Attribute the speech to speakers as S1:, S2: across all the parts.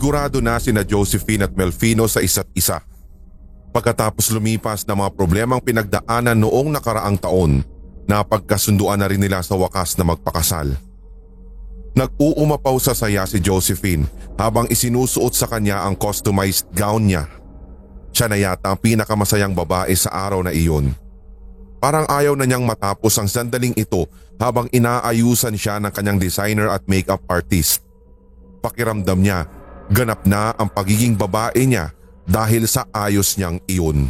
S1: Sigurado na sina Josephine at Melfino sa isa't isa. Pagkatapos lumipas ng mga problemang pinagdaanan noong nakaraang taon, napagkasunduan na rin nila sa wakas na magpakasal. Nag-uumapaw sa saya si Josephine habang isinusuot sa kanya ang customized gown niya. Siya na yata ang pinakamasayang babae sa araw na iyon. Parang ayaw na niyang matapos ang sandaling ito habang inaayusan siya ng kanyang designer at makeup artist. Pakiramdam niya, ganap na ang pagiging babae niya dahil sa ayos niyang iyon.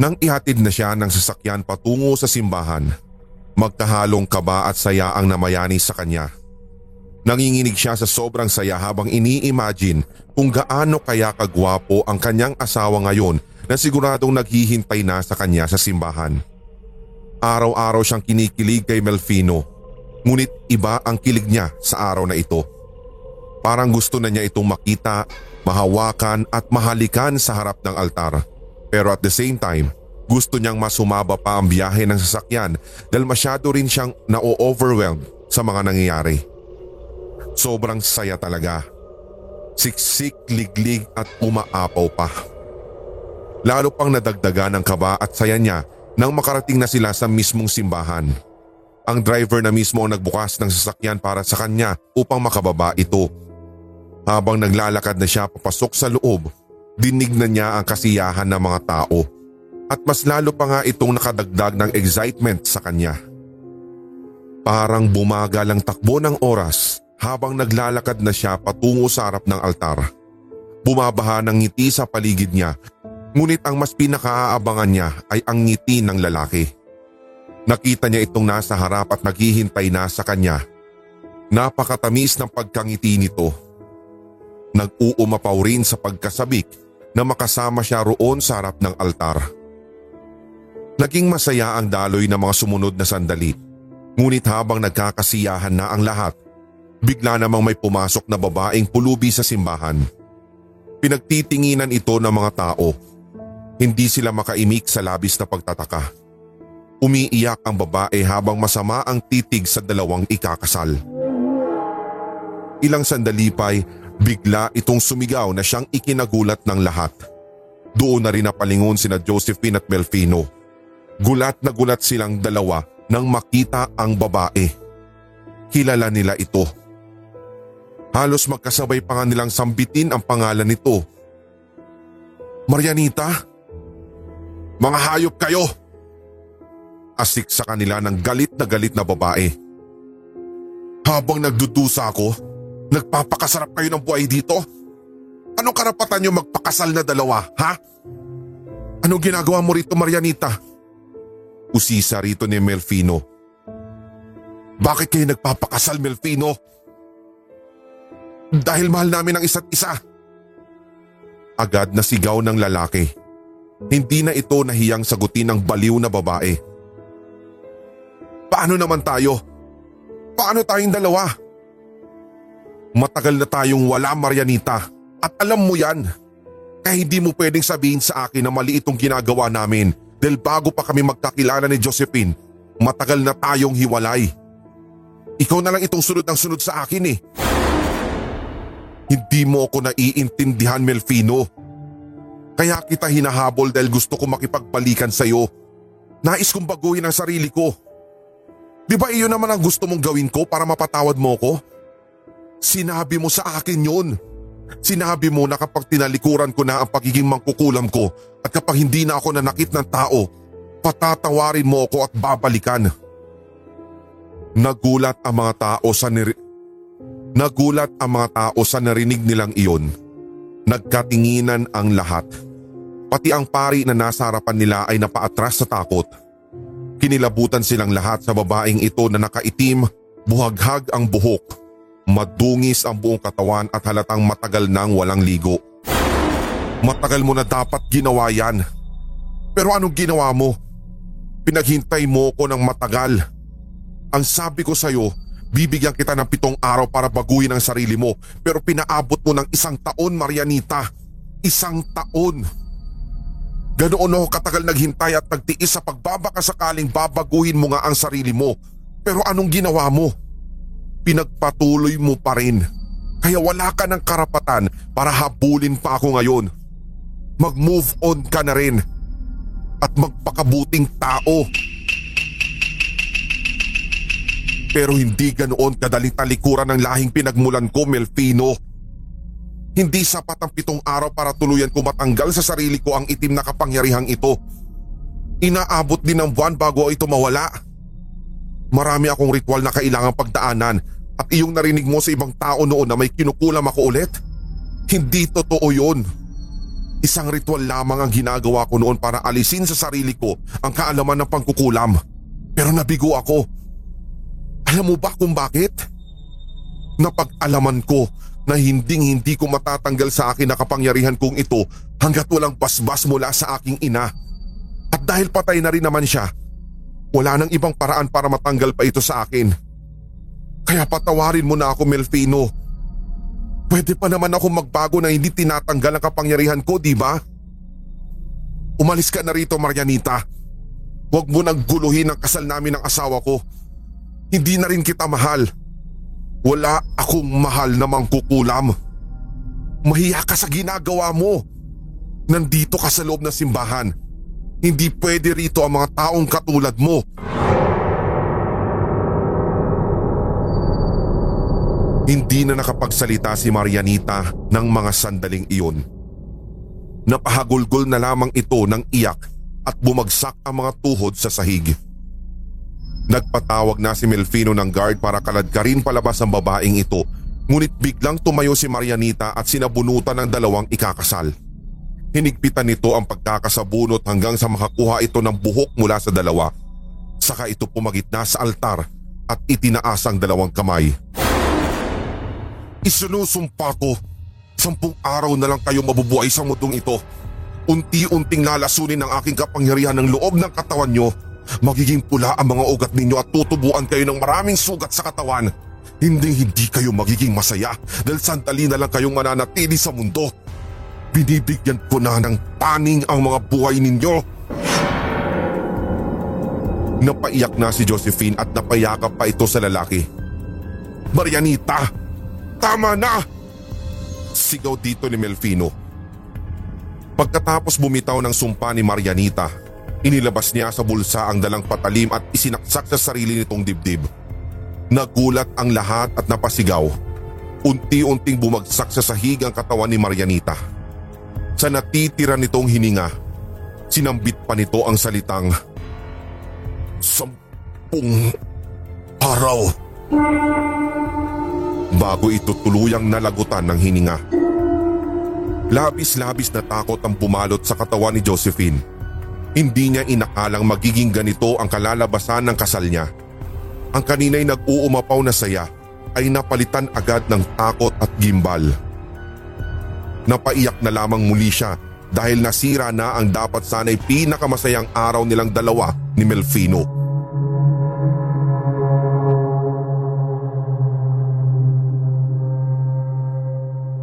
S1: Nang ihatid na siya ng sasakyan patungo sa simbahan, magkahalong kaba at saya ang namayani sa kanya. Nanginginig siya sa sobrang saya habang ini-imagine kung gaano kaya kagwapo ang kanyang asawa ngayon na siguradong naghihintay na sa kanya sa simbahan. Araw-araw siyang kinikilig kay Melfino, ngunit iba ang kilig niya sa araw na ito. Parang gusto na niya itong makita, mahawakan at mahalikan sa harap ng altar. Pero at the same time, gusto niyang masumaba pa ang biyahe ng sasakyan dahil masyado rin siyang na-overwhelmed sa mga nangyayari. Sobrang saya talaga. Siksik, liglig at umaapaw pa. Lalo pang nadagdagan ng kaba at saya niya nang makarating na sila sa mismong simbahan. Ang driver na mismo ang nagbukas ng sasakyan para sa kanya upang makababa ito. Habang naglalakad na siya papasok sa loob, dinig na niya ang kasiyahan ng mga tao. At mas lalo pa nga itong nakadagdag ng excitement sa kanya. Parang bumagal ang takbo ng oras habang naglalakad na siya patungo sa harap ng altar. Bumabaha ng ngiti sa paligid niya, ngunit ang mas pinakaaabangan niya ay ang ngiti ng lalaki. Nakita niya itong nasa harap at naghihintay na sa kanya. Napakatamis ng pagkangiti nito. Nag-uumapaw rin sa pagkasabik na makasama siya roon sa harap ng altar. Naging masaya ang daloy ng mga sumunod na sandali. Ngunit habang nagkakasiyahan na ang lahat, Bigla namang may pumasok na babaeng pulubi sa simbahan. Pinagtitinginan ito ng mga tao. Hindi sila makaimik sa labis na pagtataka. Umiiyak ang babae habang masama ang titig sa dalawang ikakasal. Ilang sandali pa'y bigla itong sumigaw na siyang ikinagulat ng lahat. Doon na rin napalingon sina Josephine at Melfino. Gulat na gulat silang dalawa nang makita ang babae. Kilala nila ito. Halos magkasabay pa nga nilang sambitin ang pangalan nito. Marianita? Mga hayop kayo! Asik sa kanila ng galit na galit na babae. Habang nagdudusa ako, nagpapakasarap kayo ng buhay dito? Anong karapatan niyo magpakasal na dalawa, ha? Anong ginagawa mo rito, Marianita? Usisa rito ni Melfino. Bakit kayo nagpapakasal, Melfino? Dahil mahal namin ang isa't isa. Agad na sigaw ng lalaki. Hindi na ito nahiyang sagutin ng baliw na babae. Paano naman tayo? Paano tayong dalawa? Matagal na tayong wala Marianita at alam mo yan. Kaya hindi mo pwedeng sabihin sa akin na mali itong ginagawa namin dahil bago pa kami magkakilala ni Josephine, matagal na tayong hiwalay. Ikaw na lang itong sunod ng sunod sa akin eh. Hindi mo ako naiintindihan Melfino. Kaya kita hinahabol dahil gusto ko makipagbalikan sa'yo. Nais kong baguhin ang sarili ko. Di ba iyon naman ang gusto mong gawin ko para mapatawad mo ko? Sinabi mo sa akin yun. Sinabi mo na kapag tinalikuran ko na ang pagiging mangkukulam ko at kapag hindi na ako nanakit ng tao, patatawarin mo ako at babalikan. Nagulat ang mga tao sa nir- Nagulat ang mga tao sa narinig nilang iyon. Nagkatinginan ang lahat. Pati ang pari na nasa harapan nila ay napaatras sa takot. Kinilabutan silang lahat sa babaeng ito na nakaitim, buhaghag ang buhok, madungis ang buong katawan at halatang matagal nang walang ligo. Matagal mo na dapat ginawa yan. Pero anong ginawa mo? Pinaghintay mo ko ng matagal. Ang sabi ko sa'yo, Bibigyan kita ng pitong araw para baguhin ang sarili mo pero pinaabot mo ng isang taon Marianita. Isang taon. Ganoon ako katagal naghintay at nagtiis sa pagbabaka sakaling babaguhin mo nga ang sarili mo. Pero anong ginawa mo? Pinagpatuloy mo pa rin. Kaya wala ka ng karapatan para habulin pa ako ngayon. Mag-move on ka na rin. At magpakabuting tao. Pero hindi ganoon kadaling talikuran ng lahing pinagmulan ko, Melfino. Hindi sapat ang pitong araw para tuluyan ko matanggal sa sarili ko ang itim na kapangyarihang ito. Inaabot din ng buwan bago ito mawala. Marami akong ritual na kailangang pagdaanan at iyong narinig mo sa ibang tao noon na may kinukulam ako ulit. Hindi totoo yun. Isang ritual lamang ang ginagawa ko noon para alisin sa sarili ko ang kaalaman ng pangkukulam. Pero nabigo ako. Alam mo ba kung bakit? Napag-alaman ko na hinding hindi ko matatanggal sa akin na kapangyarihan kong ito hanggat walang basbas mula sa aking ina. At dahil patay na rin naman siya, wala nang ibang paraan para matanggal pa ito sa akin. Kaya patawarin mo na ako Melfino. Pwede pa naman ako magbago na hindi tinatanggal ang kapangyarihan ko, di ba? Umalis ka na rito Marianita. Huwag mo nang guluhin ang kasal namin ng asawa ko. Hindi na rin kita mahal. Wala akong mahal na mangkukulam. Mahiya ka sa ginagawa mo. Nandito ka sa loob ng simbahan. Hindi pwede rito ang mga taong katulad mo. Hindi na nakapagsalita si Marianita ng mga sandaling iyon. Napahagulgol na lamang ito ng iyak at bumagsak ang mga tuhod sa sahig. Nagpatawag na si Melfino ng guard para kaladkarin palabas ang babaeng ito ngunit biglang tumayo si Marianita at sinabunutan ng dalawang ikakasal. Hinigpitan nito ang pagkakasabunot hanggang sa makakuha ito ng buhok mula sa dalawa. Saka ito pumagitna sa altar at itinaas ang dalawang kamay. Isinusumpa ko, sampung araw na lang kayo mabubuhay sa mundong ito. Unti-unting lalasunin ang aking kapangyarihan ng loob ng katawan nyo. Magiging pula ang mga ugat ninyo at tutubuan kayo ng maraming sugat sa katawan. Hindi hindi kayo magiging masaya dahil sandali na lang kayong mananatili sa mundo. Binibigyan ko na ng paning ang mga buhay ninyo. Napaiyak na si Josephine at napayakap pa ito sa lalaki. Marianita! Tama na! Sigaw dito ni Melfino. Pagkatapos bumitaw ng sumpa ni Marianita, inilabas niya sa bulsa ang dalang patalim at isinaksak sa sarili nitong dibdib. Nagulat ang lahat at napasigaw. Unti-unting bumagsak sa sahig ang katawan ni Marianita. Sa natitira nitong hininga, sinambit pa nito ang salitang Sampung araw. Bago ito tuluyang nalagutan ng hininga. Labis-labis na takot ang pumalot sa katawan ni Josephine. Hindi niya inakalang magiging ganito ang kalalabasan ng kasal niya. Ang kanina'y nag-uumapaw na saya ay napalitan agad ng takot at gimbal. Napaiyak na lamang muli siya dahil nasira na ang dapat sana'y pinakamasayang araw nilang dalawa ni Melfino.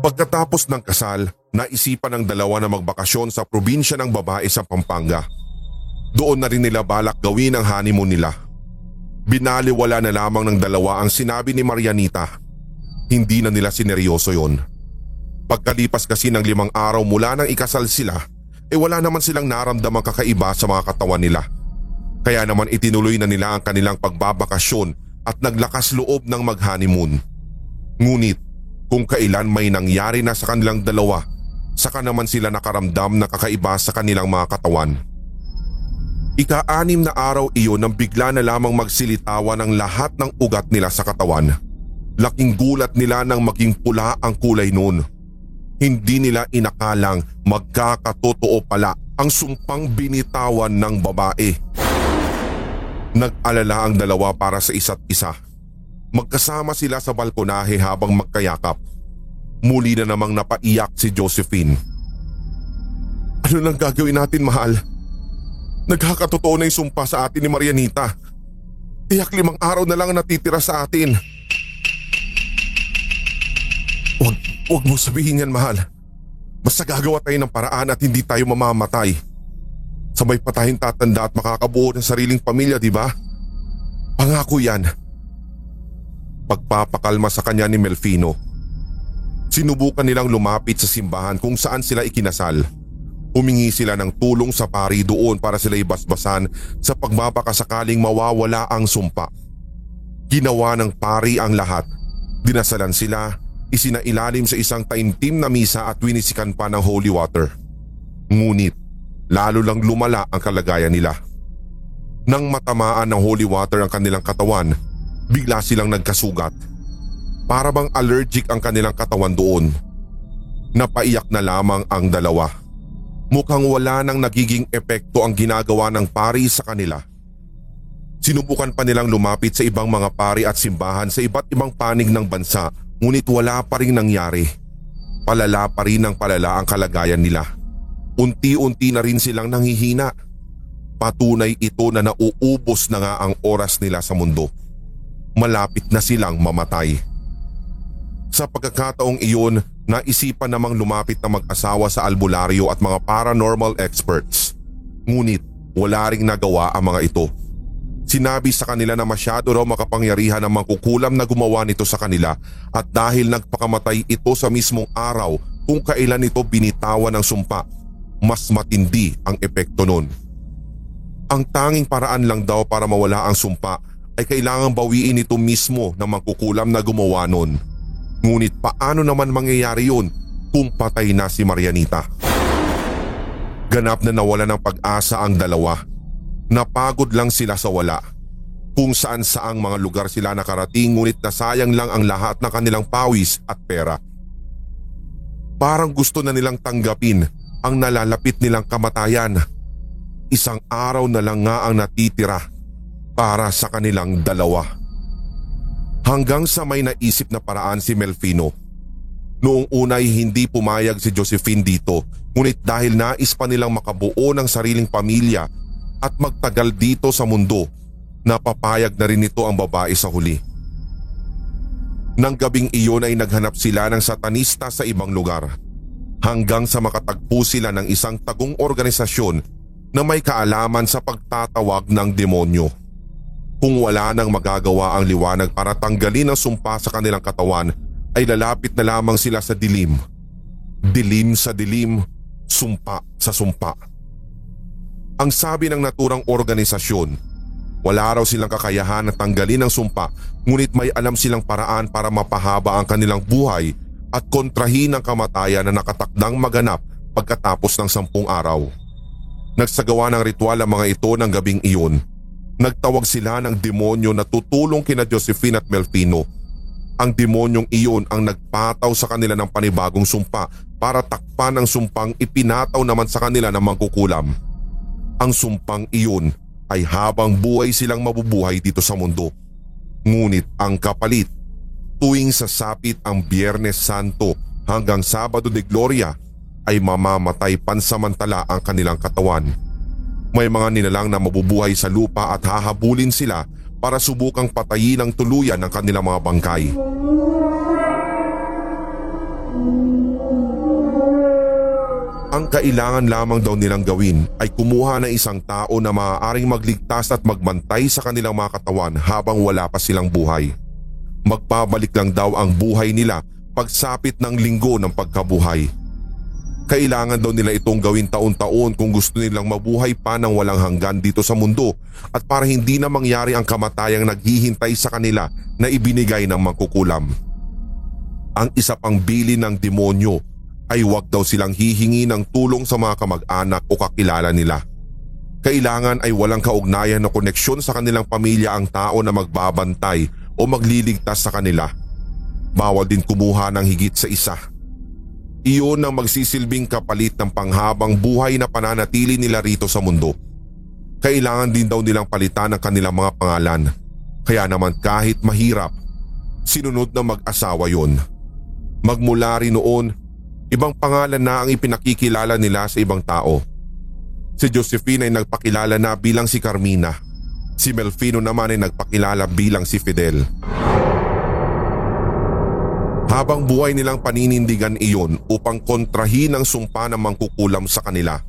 S1: Pagkatapos ng kasal, naisipan ng dalawa na magbakasyon sa probinsya ng babae sa Pampanga. Doon na rin nila balak gawin ang honeymoon nila. Binaliwala na lamang ng dalawa ang sinabi ni Marianita. Hindi na nila sineryoso yon. Pagkalipas kasi ng limang araw mula nang ikasal sila, e eh wala naman silang naramdamang kakaiba sa mga katawan nila. Kaya naman itinuloy na nila ang kanilang pagbabakasyon at naglakas loob ng mag-honeymoon. Ngunit kung kailan may nangyari na sa kanilang dalawa, saka naman sila nakaramdam na kakaiba sa kanilang mga katawan. Ika-anim na araw iyon nang bigla na lamang magsilitawan ang lahat ng ugat nila sa katawan. Laking gulat nila nang maging pula ang kulay noon. Hindi nila inakalang magkakatotoo pala ang sumpang binitawan ng babae. Nag-alala ang dalawa para sa isa't isa. Magkasama sila sa balkonahe habang magkayakap. Muli na namang napaiyak si Josephine. Ano nang gagawin natin mahal? Nagkakatotoo na yung sumpa sa atin ni Marianita. Tiyak limang araw na lang natitira sa atin. Huwag, huwag mo sabihin yan mahal. Basta gagawa tayo ng paraan at hindi tayo mamamatay. Sabay pa tayong tatanda at makakabuo ng sariling pamilya, di ba? Pangako yan. Pagpapakalma sa kanya ni Melfino. Sinubukan nilang lumapit sa simbahan kung saan sila ikinasal. Humingi sila ng tulong sa pari doon para sila ibasbasan sa pagmapakasakaling mawawala ang sumpa. Ginawa ng pari ang lahat. Dinasalan sila, isinailalim sa isang taimtim na misa at winisikan pa ng holy water. Ngunit, lalo lang lumala ang kalagayan nila. Nang matamaan ng holy water ang kanilang katawan, bigla silang nagkasugat. Para bang allergic ang kanilang katawan doon. Napaiyak na lamang ang dalawa. Mukhang wala nang nagiging epekto ang ginagawa ng pari sa kanila. Sinubukan pa nilang lumapit sa ibang mga pari at simbahan sa iba't ibang panig ng bansa ngunit wala pa rin nangyari. Palala pa rin ang palala ang kalagayan nila. Unti-unti na rin silang nanghihina. Patunay ito na nauubos na nga ang oras nila sa mundo. Malapit na silang mamatay. Sa pagkakataong iyon, naisipan namang lumapit na mag-asawa sa albularyo at mga paranormal experts. Ngunit wala ring nagawa ang mga ito. Sinabi sa kanila na masyado raw makapangyarihan ang mangkukulam na gumawa nito sa kanila at dahil nagpakamatay ito sa mismong araw kung kailan ito binitawan ng sumpa, mas matindi ang epekto nun. Ang tanging paraan lang daw para mawala ang sumpa ay kailangang bawiin ito mismo ng mangkukulam na gumawa nun. Ngunit paano naman mangyayari yun kung patay na si Marianita? Ganap na nawala ng pag-asa ang dalawa. Napagod lang sila sa wala. Kung saan saang mga lugar sila nakarating ngunit nasayang lang ang lahat ng kanilang pawis at pera. Parang gusto na nilang tanggapin ang nalalapit nilang kamatayan. Isang araw na lang nga ang natitira para sa kanilang dalawa. Hanggang sa may naisip na paraan si Melfino. Noong unay hindi pumayag si Josephine dito ngunit dahil nais pa nilang makabuo ng sariling pamilya at magtagal dito sa mundo, napapayag na rin ito ang babae sa huli. Nang gabing iyon ay naghanap sila ng satanista sa ibang lugar hanggang sa makatagpo sila ng isang tagong organisasyon na may kaalaman sa pagtatawag ng demonyo. Kung wala nang magagawa ang liwanag para tanggalin ang sumpa sa kanilang katawan ay lalapit na lamang sila sa dilim. Dilim sa dilim, sumpa sa sumpa. Ang sabi ng naturang organisasyon, wala raw silang kakayahan na tanggalin ang sumpa ngunit may alam silang paraan para mapahaba ang kanilang buhay at kontrahin ang kamatayan na nakatakdang maganap pagkatapos ng sampung araw. Nagsagawa ng ritual ang mga ito ng gabing iyon. Nagtawag sila ng demonyo na tutulong kina Josephine at Melfino. Ang demonyong iyon ang nagpataw sa kanila ng panibagong sumpa para takpan ang sumpang ipinataw naman sa kanila ng mangkukulam. Ang sumpang iyon ay habang buhay silang mabubuhay dito sa mundo. Ngunit ang kapalit, tuwing sasapit ang Biyernes Santo hanggang Sabado de Gloria ay mamamatay pansamantala ang kanilang katawan. May mga nilalang na mabubuhay sa lupa at hahabulin sila para subukang patayin ng tuluyan ng kanilang mga bangkay. Ang kailangan lamang daw nilang gawin ay kumuha ng isang tao na maaaring magligtas at magbantay sa kanilang mga katawan habang wala pa silang buhay. Magpabalik lang daw ang buhay nila pagsapit ng linggo ng pagkabuhay. Kailangan daw nila itong gawin taon-taon kung gusto nilang mabuhay pa ng walang hanggan dito sa mundo at para hindi na mangyari ang kamatayang naghihintay sa kanila na ibinigay ng mangkukulam. Ang isa pang bili ng demonyo ay huwag daw silang hihingi ng tulong sa mga kamag-anak o kakilala nila. Kailangan ay walang kaugnayan na koneksyon sa kanilang pamilya ang tao na magbabantay o magliligtas sa kanila. Bawal din kumuha ng higit sa isa. Iyon ang magsisilbing kapalit ng panghabang buhay na pananatili nila rito sa mundo. Kailangan din daw nilang palitan ang kanilang mga pangalan. Kaya naman kahit mahirap, sinunod na mag-asawa yon. Magmula rin noon Ibang pangalan na ang ipinakikilala nila sa ibang tao. Si Josephine ay nagpakilala na bilang si Carmina. Si Melfino naman ay nagpakilala bilang si Fidel. Habang buhay nilang paninindigan iyon upang kontrahin ang sumpa ng mangkukulam sa kanila.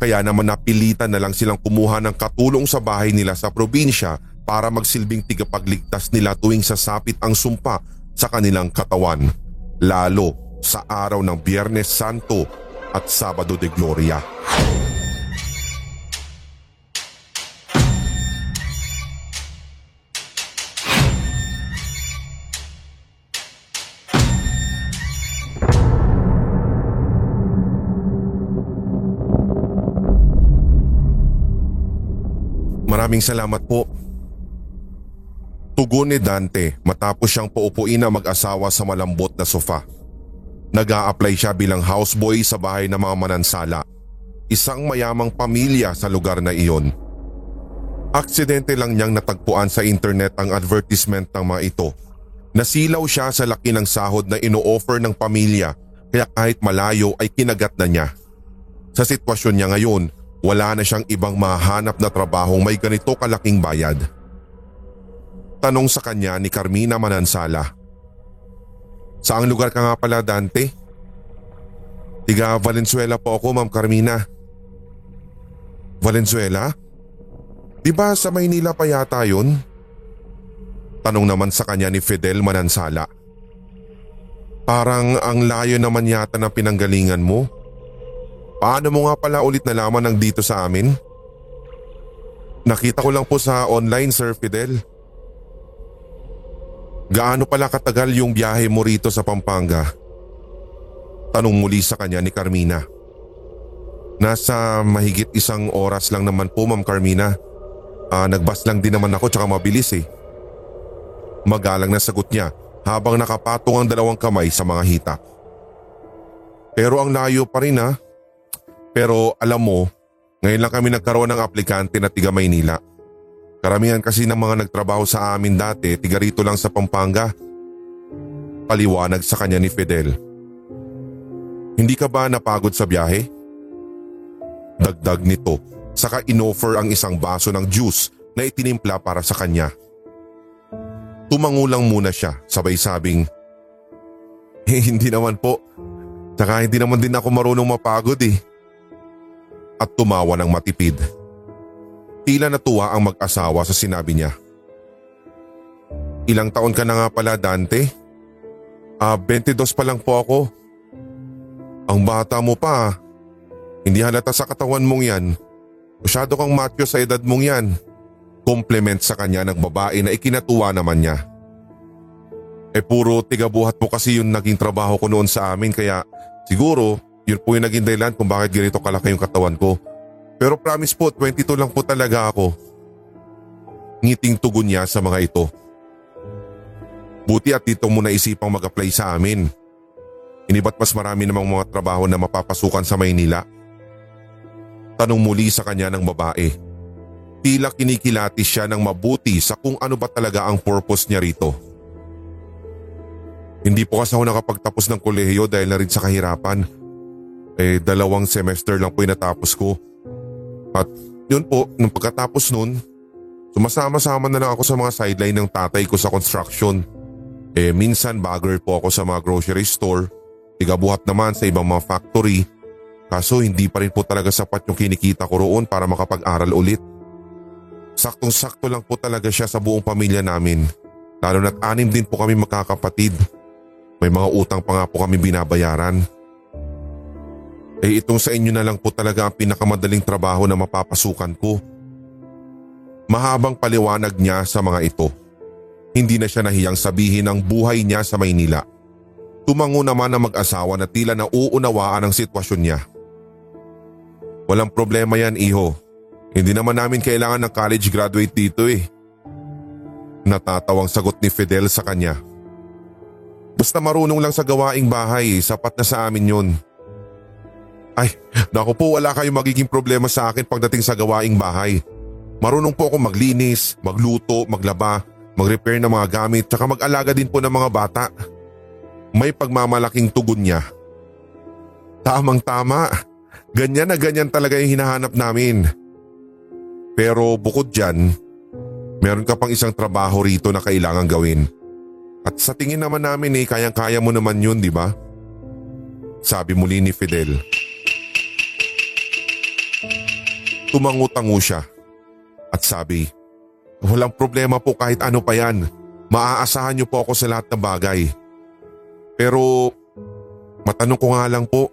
S1: Kaya naman napilitan na lang silang kumuha ng katulong sa bahay nila sa probinsya para magsilbing tigapagligtas nila tuwing sasapit ang sumpa sa kanilang katawan. Lalo sa araw ng Biyernes Santo at Sabado de Gloria. Maraming salamat po. Tugon ni Dante matapos siyang paupuin na mag-asawa sa malambot na sofa. nag apply siya bilang houseboy sa bahay ng mga manansala. Isang mayamang pamilya sa lugar na iyon. Aksidente lang niyang natagpuan sa internet ang advertisement ng mga ito. Nasilaw siya sa laki ng sahod na ino-offer ng pamilya kaya kahit malayo ay kinagat na niya. Sa sitwasyon niya ngayon, wala na siyang ibang mahanap na trabahong may ganito kalaking bayad. Tanong sa kanya ni Carmina Manansala. Saang lugar ka nga pala Dante? Tiga Valenzuela po ako Ma'am Carmina. Valenzuela? Di ba sa Maynila pa yata yun? Tanong naman sa kanya ni Fidel Manansala. Parang ang layo naman yata ng pinanggalingan mo. Paano mo nga pala ulit nalaman ng dito sa amin? Nakita ko lang po sa online Sir Fidel. Gaano pala katagal yung biyahe mo rito sa Pampanga? Tanong muli sa kanya ni Carmina. Nasa mahigit isang oras lang naman po Ma'am Carmina. Uh, nagbas lang din naman ako tsaka mabilis eh. Magalang na sagot niya habang nakapatong ang dalawang kamay sa mga hita. Pero ang layo pa rin ha. Pero alam mo, ngayon lang kami nagkaroon ng aplikante na tiga Maynila. Karamihan kasi ng mga nagtrabaho sa amin dati tiga rito lang sa Pampanga. Paliwanag sa kanya ni Fidel. Hindi ka ba napagod sa biyahe? Dagdag nito, saka inoffer ang isang baso ng juice na itinimpla para sa kanya. Tumangulang muna siya sabay sabing, Eh hindi naman po, saka hindi naman din ako marunong mapagod eh. At tumawa ng matipid. Tila natuwa ang mag-asawa sa sinabi niya. Ilang taon ka na nga pala Dante? Ah, 22 pa lang po ako. Ang bata mo pa. Hindi halata sa katawan mong yan. Masyado kang macho sa edad mong yan. Compliment sa kanya ng babae na ikinatuwa naman niya. Eh puro tigabuhat mo kasi yung naging trabaho ko noon sa amin kaya siguro yun po yung naging dahilan kung bakit ganito kalaki yung katawan ko. Pero promise po, 22 lang po talaga ako. Ngiting tugon niya sa mga ito. Buti at dito mo naisipang mag-apply sa amin. Inibat mas marami namang mga trabaho na mapapasukan sa Maynila. Tanong muli sa kanya ng babae. Tila kinikilatis siya ng mabuti sa kung ano ba talaga ang purpose niya rito. Hindi po kasi ako nakapagtapos ng kolehiyo dahil na rin sa kahirapan. Eh dalawang semester lang po yung natapos ko. At yun po, nung pagkatapos nun, sumasama-sama na lang ako sa mga sideline ng tatay ko sa construction. Eh minsan bagger po ako sa mga grocery store, tigabuhat naman sa ibang mga factory. Kaso hindi pa rin po talaga sapat yung kinikita ko roon para makapag-aral ulit. Saktong-sakto lang po talaga siya sa buong pamilya namin. Lalo na't anim din po kami magkakapatid. May mga utang pa nga po kami binabayaran. Eh itong sa inyo na lang po talaga ang pinakamadaling trabaho na mapapasukan ko. Mahabang paliwanag niya sa mga ito. Hindi na siya nahiyang sabihin ang buhay niya sa Maynila. Tumango naman ang mag-asawa na tila nauunawaan ang sitwasyon niya. Walang problema yan iho. Hindi naman namin kailangan ng college graduate dito eh. Natatawang sagot ni Fidel sa kanya. Basta marunong lang sa gawaing bahay, sapat na sa amin yun. Ay, naku po wala kayong magiging problema sa akin pagdating sa gawaing bahay. Marunong po ako maglinis, magluto, maglaba, mag-repair ng mga gamit, tsaka mag-alaga din po ng mga bata. May pagmamalaking tugon niya. Tamang tama, ganyan na ganyan talaga yung hinahanap namin. Pero bukod dyan, meron ka pang isang trabaho rito na kailangan gawin. At sa tingin naman namin eh, kayang-kaya mo naman yun, di ba? Sabi muli ni Fidel. Tumango-tango siya at sabi, Walang problema po kahit ano pa yan. Maaasahan niyo po ako sa lahat ng bagay. Pero Matanong ko nga lang po,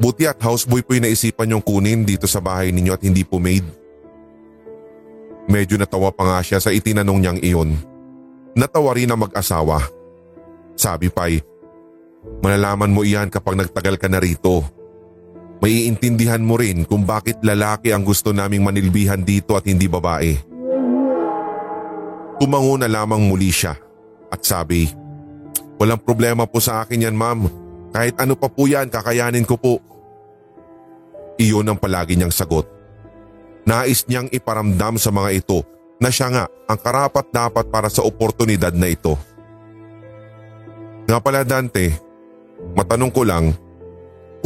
S1: buti at houseboy po yung naisipan yung kunin dito sa bahay ninyo at hindi po maid. Medyo natawa pa nga siya sa itinanong niyang iyon. Natawa rin ang mag-asawa. Sabi pa'y, malalaman mo iyan kapag nagtagal ka na rito. May iintindihan mo rin kung bakit lalaki ang gusto naming manilbihan dito at hindi babae. Tumango na lamang muli siya at sabi, Walang problema po sa akin yan ma'am. Kahit ano pa po yan, kakayanin ko po. Iyon ang palagi niyang sagot. Nais niyang iparamdam sa mga ito na siya nga ang karapat dapat para sa oportunidad na ito. Nga pala Dante, matanong ko lang,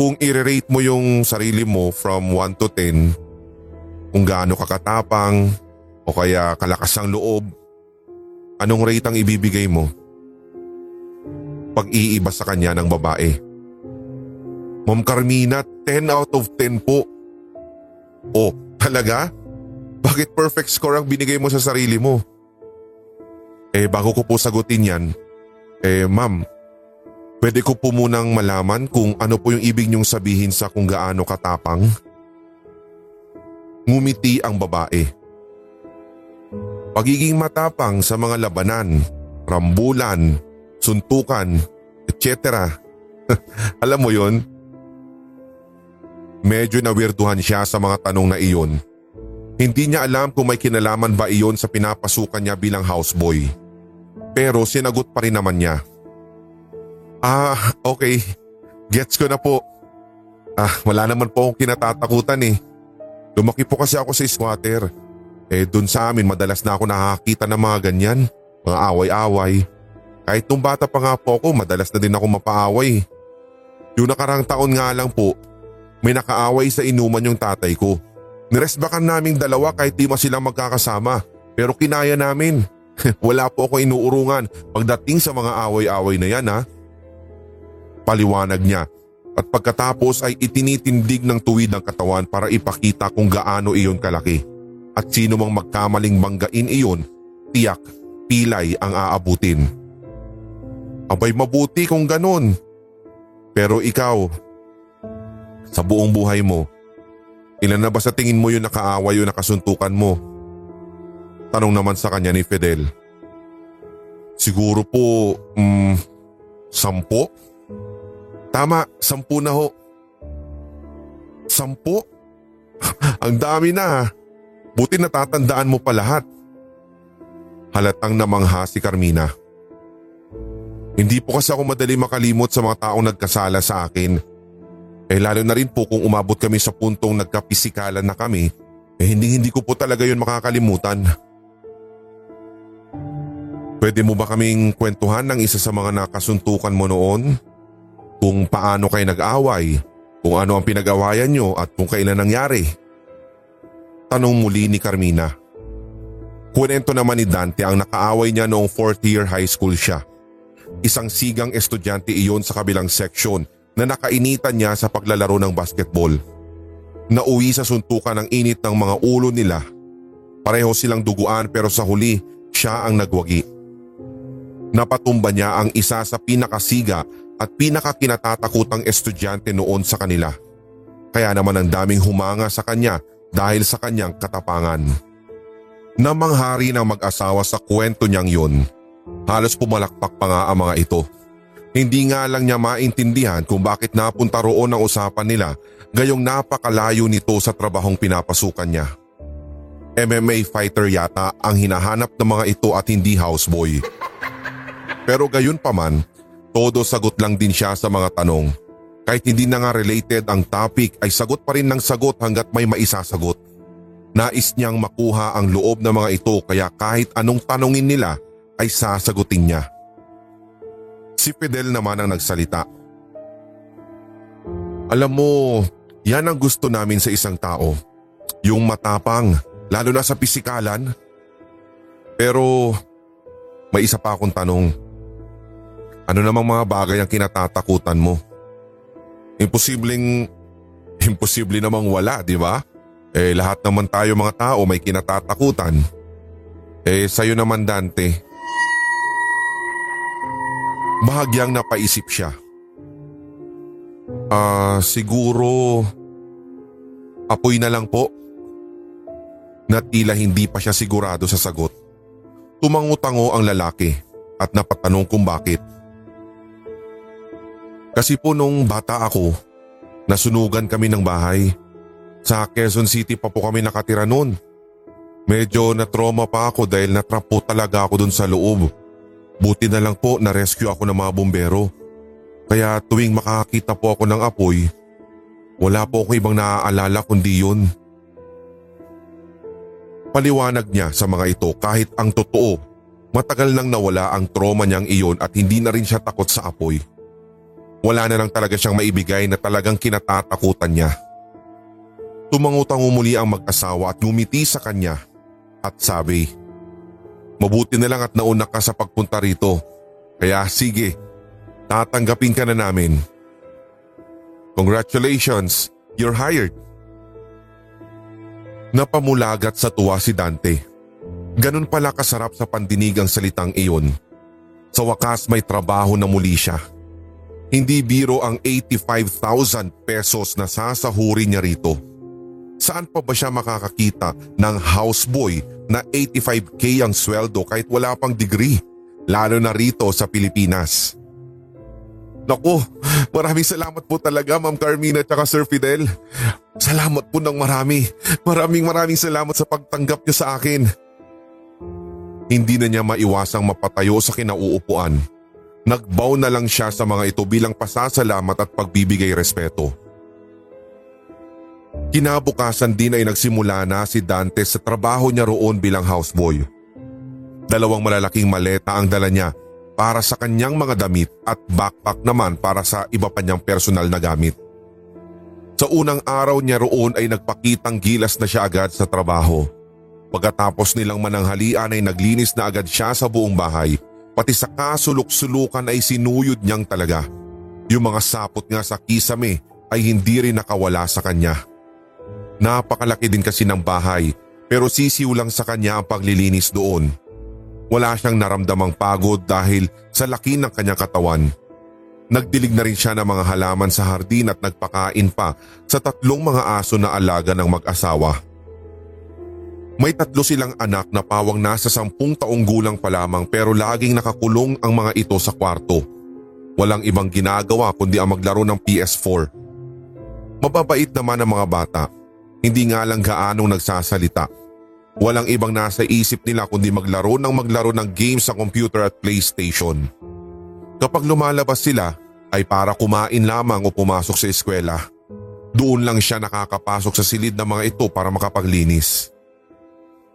S1: kung i-rate mo yung sarili mo from 1 to 10, kung gaano kakatapang o kaya kalakas ang loob, anong rate ang ibibigay mo? Pag-iiba sa kanya ng babae. Ma'am Carmina, 10 out of 10 po. Oh, Talaga? Bakit perfect score ang binigay mo sa sarili mo? Eh bago ko po sagutin yan, eh ma'am, pwede ko po munang malaman kung ano po yung ibig niyong sabihin sa kung gaano katapang? Ngumiti ang babae. Pagiging matapang sa mga labanan, rambulan, suntukan, etc. Alam mo yon? Medyo nawirduhan siya sa mga tanong na iyon. Hindi niya alam kung may kinalaman ba iyon sa pinapasukan niya bilang houseboy. Pero sinagot pa rin naman niya. Ah, okay. Gets ko na po. Ah, wala naman po akong kinatatakutan eh. Lumaki po kasi ako sa squatter. Eh dun sa amin madalas na ako nakakita ng mga ganyan. Mga away-away. Kahit nung bata pa nga po ako madalas na din ako mapaaway. Yung nakarang taon nga lang po may nakaaway sa inuman yung tatay ko. Niresbakan naming dalawa kahit di silang magkakasama pero kinaya namin. Wala po ako inuurungan pagdating sa mga away-away na yan ha. Paliwanag niya at pagkatapos ay itinitindig ng tuwid ng katawan para ipakita kung gaano iyon kalaki. At sino mang magkamaling banggain iyon, tiyak, pilay ang aabutin. Abay mabuti kung ganon. Pero ikaw, sa buong buhay mo. Ilan na ba sa tingin mo yung nakaaway o nakasuntukan mo? Tanong naman sa kanya ni Fidel. Siguro po, um, sampo? Tama, sampu na ho. Sampu? Ang dami na. Buti natatandaan mo pa lahat. Halatang namangha si Carmina. Hindi po kasi ako madali makalimot sa mga taong nagkasala sa akin eh lalo na rin po kung umabot kami sa puntong nagkapisikalan na kami, eh hindi hindi ko po talaga yun makakalimutan. Pwede mo ba kaming kwentuhan ng isa sa mga nakasuntukan mo noon? Kung paano kayo nag-away, kung ano ang pinag-awayan nyo at kung kailan nangyari? Tanong muli ni Carmina. Kunento naman ni Dante ang nakaaway niya noong fourth year high school siya. Isang sigang estudyante iyon sa kabilang section na nakainitan niya sa paglalaro ng basketball. Nauwi sa suntukan ng init ng mga ulo nila. Pareho silang duguan pero sa huli siya ang nagwagi. Napatumba niya ang isa sa pinakasiga at pinakakinatatakutang estudyante noon sa kanila. Kaya naman ang daming humanga sa kanya dahil sa kanyang katapangan. Namanghari ng mag-asawa sa kwento niyang yun. Halos pumalakpak pa nga ang mga ito. Hindi nga lang niya maintindihan kung bakit napunta roon ang usapan nila gayong napakalayo nito sa trabahong pinapasukan niya. MMA fighter yata ang hinahanap ng mga ito at hindi houseboy. Pero gayon pa man, todo sagot lang din siya sa mga tanong. Kahit hindi na nga related ang topic ay sagot pa rin ng sagot hanggat may maisasagot. Nais niyang makuha ang loob ng mga ito kaya kahit anong tanongin nila ay sasagutin niya. Si Fidel naman ang nagsalita. Alam mo, yan ang gusto namin sa isang tao. Yung matapang, lalo na sa pisikalan. Pero may isa pa akong tanong. Ano namang mga bagay ang kinatatakutan mo? Imposibleng, imposible namang wala, di ba? Eh lahat naman tayo mga tao may kinatatakutan. Eh sa'yo naman Dante, Bahagyang napaisip siya. Ah, siguro apoy na lang po. Na tila hindi pa siya sigurado sa sagot. Tumangutango ang lalaki at napatanong kung bakit. Kasi po nung bata ako, nasunugan kami ng bahay. Sa Quezon City pa po kami nakatira noon. Medyo na-trauma pa ako dahil natrap po talaga ako dun sa loob. Buti na lang po na-rescue ako ng mga bumbero. Kaya tuwing makakita po ako ng apoy, wala po akong ibang naaalala kundi yun. Paliwanag niya sa mga ito kahit ang totoo, matagal nang nawala ang trauma niyang iyon at hindi na rin siya takot sa apoy. Wala na lang talaga siyang maibigay na talagang kinatatakutan niya. Tumangutang umuli ang mag-asawa at ngumiti sa kanya at sabi, Mabuti na lang at nauna ka sa pagpunta rito. Kaya sige, tatanggapin ka na namin. Congratulations, you're hired. Napamulagat sa tuwa si Dante. Ganun pala kasarap sa pandinig ang salitang iyon. Sa wakas may trabaho na muli siya. Hindi biro ang 85,000 pesos na sasahurin niya rito. Saan pa ba siya makakakita ng houseboy na 85k ang sweldo kahit wala pang degree? Lalo na rito sa Pilipinas. Naku, maraming salamat po talaga Ma'am Carmina at Sir Fidel. Salamat po ng marami. Maraming maraming salamat sa pagtanggap niyo sa akin. Hindi na niya maiwasang mapatayo sa kinauupuan. Nagbow na lang siya sa mga ito bilang pasasalamat at pagbibigay respeto. Kinabukasan din ay nagsimula na si Dante sa trabaho niya roon bilang houseboy. Dalawang malalaking maleta ang dala niya para sa kanyang mga damit at backpack naman para sa iba pa niyang personal na gamit. Sa unang araw niya roon ay nagpakitang gilas na siya agad sa trabaho. Pagkatapos nilang mananghalian ay naglinis na agad siya sa buong bahay. Pati sa kasulok-sulukan ay sinuyod niyang talaga. Yung mga sapot nga sa kisame ay hindi rin nakawala sa kanya. Napakalaki din kasi ng bahay pero sisiw lang sa kanya ang paglilinis doon. Wala siyang naramdamang pagod dahil sa laki ng kanyang katawan. Nagdilig na rin siya ng mga halaman sa hardin at nagpakain pa sa tatlong mga aso na alaga ng mag-asawa. May tatlo silang anak na pawang nasa sampung taong gulang pa lamang pero laging nakakulong ang mga ito sa kwarto. Walang ibang ginagawa kundi ang maglaro ng PS4. Mababait naman ang mga bata. Hindi nga lang gaanong nagsasalita. Walang ibang nasa isip nila kundi maglaro ng maglaro ng games sa computer at PlayStation. Kapag lumalabas sila ay para kumain lamang o pumasok sa eskwela. Doon lang siya nakakapasok sa silid ng mga ito para makapaglinis.